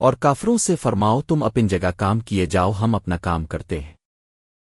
اور کافروں سے فرماؤ تم اپن جگہ کام کیے جاؤ، ہم اپنا کام کرتے ہیں۔